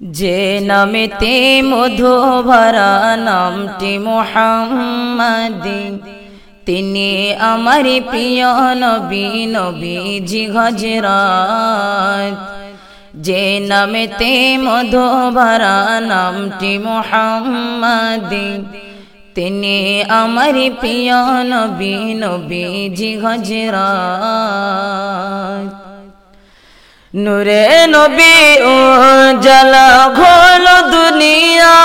যে নামেতে মধু ভরা নামটি মোহাম্মদি, তিনি আমার প্রিয় নবী, নবীজি গজরাত। যে নামেতে মধু ভরা নামটি মোহাম্মদি, তিনি আমার প্রিয় নবী, নবীজি গজরাত। নূরে নবী ও জালা ঘোল দুনিয়া।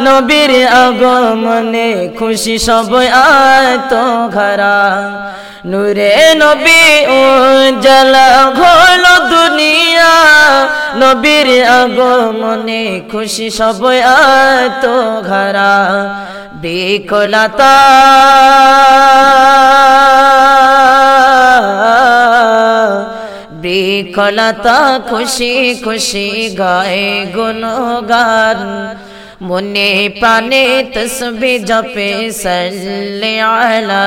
নবীর আগমনে খুশি সব আত ঘরা। নূরে নবী ও জালা ঘোল দুনিয়া। নবীর আগমনে খুশি সব আত ঘরা। বিকলতা বিকলতা খুশি খুশি গায়ে গুনগান মনে প্রাণে তসবি জপে সল্লে আলা।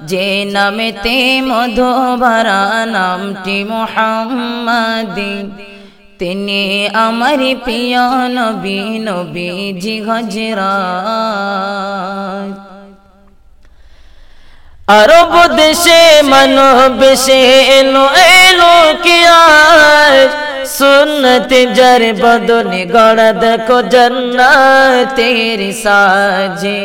যে নামেতে মধু ভরা নামটি মোহাম্মদি। তিনি আমার প্রিয় নবী, নবীজি গজরাত আরব দেশে মানব সে এলো এলো কি আজ সুন্নত জর বদনে গড়া দেখো জন্নাতের সাজে।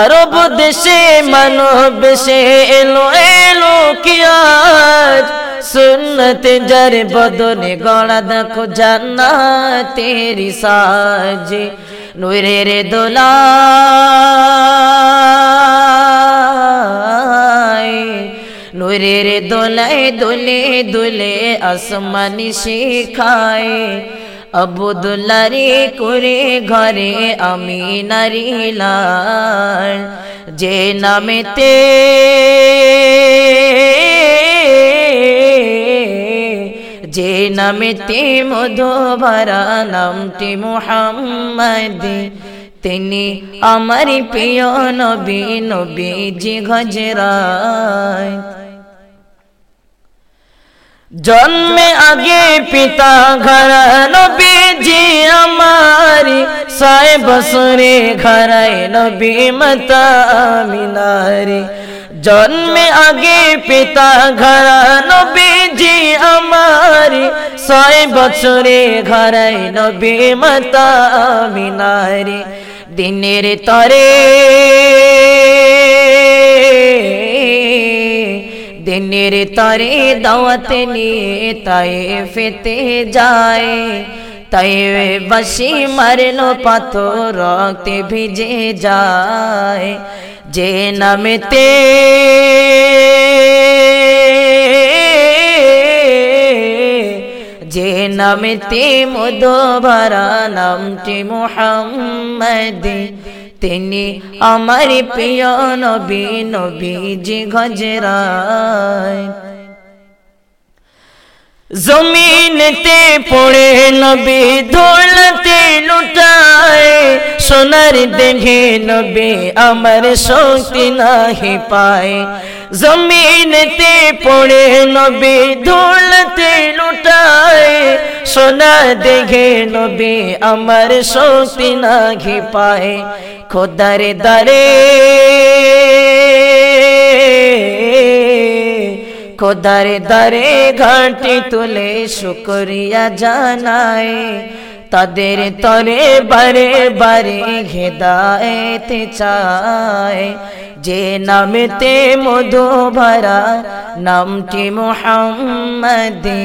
আরব দেশে মানব সে এলো এলো কি আজ সুন্নত জর বদনে গড়া দেখো জন্নাতের সাজে। নুরের দোলা নূরের দোলায় দোলে দোলে আসমানি শিখায় আবুদুল্লারে করে ঘরে আমি নারিলার যে নামেতে যে নামেতে মধু ভরা নামটি মোহাম্মদী, তিনি আমার প্রিয় নবী, নবীজি গজরায় জন্মে আগে পিতা ঘর, নবীজি আমারি। সায় বসরে ঘরায় নবী মাতা মিনারি। জন্মে আগে পিতা ঘর, নবীজি আমারি। ছয় বছরে ঘরাই নবী মাতা মিনারি। দিনের তরে দিনের তরে দাওয়াত নিয়ে তাই ফেতে যায়। তাই বসি মারলো পাথর, রক্তে ভিজে যায়। যে নামেতে যে নামেতে মধু ভরা নামটি মোহাম্মদী। তিনি আমার প্রিয় নবী নবীজি গজরায়। জমিনতে পড়ে নবী ধুল সোনার দেহে নবী আমার শক্তি নাহি পায়। জমিনতে পড়ে নবী, ধুলতে লুটায়। সোনা দেহে নবী আমার শক্তি নাহি পায়। খোদার দারে খোদার দারে ঘাটি তুলে শুকরিয়া জানায়। তাদের তরে বারে বারে হেদায়ত চায়। যে নামেতে মধু ভরা নামটি মোহাম্মদী,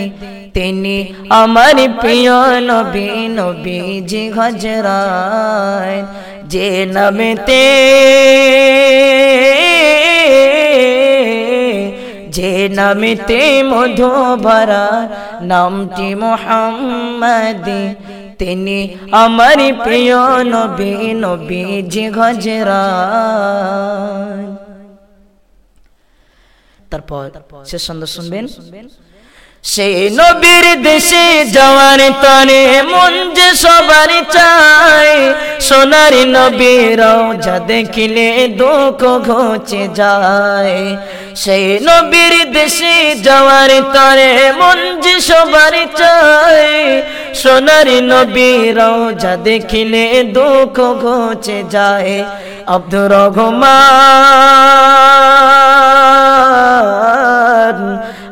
তিনি আমার প্রিয় নবী নবীজি গজরায় যে নামেতে যে নামেতে মধু ভরা নামটি মোহাম্মদী তিনি আমার প্রিয় নবী নবী নবীজি গজরায় তারপর শেষ সন্ধ্যা শুনবেন। সেই নবীর দেশে যাওয়ার তরে মন যে সবার চায় সোনার নবীর যা দেখিলে দুঃখ ঘুচে যায়। সেই নবীর দেশে যাওয়ার তরে মন যে সবার চায় সোনারি নবী রোজা দেখিলে দুঃখ ঘুচে যায়। আব্দুর রহমান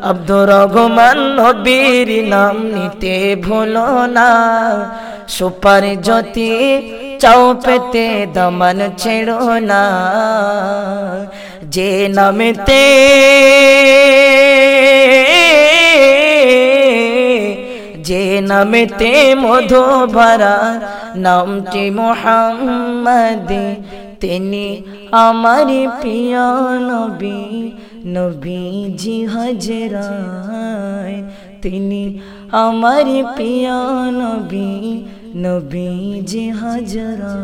আব্দুর রহমান নবীর নাম নিতে ভুলো না। সুপার জ্যোতি, চাও পেতে দমন ছেড়ো না। যে নামেতে যে নামেতে মধু ভরা নামটি মোহাম্মদ, তিনি আমার প্রিয় নবী, নবীজি হজরায়। তিনি আমার প্রিয় নবী, নবীজি হজরা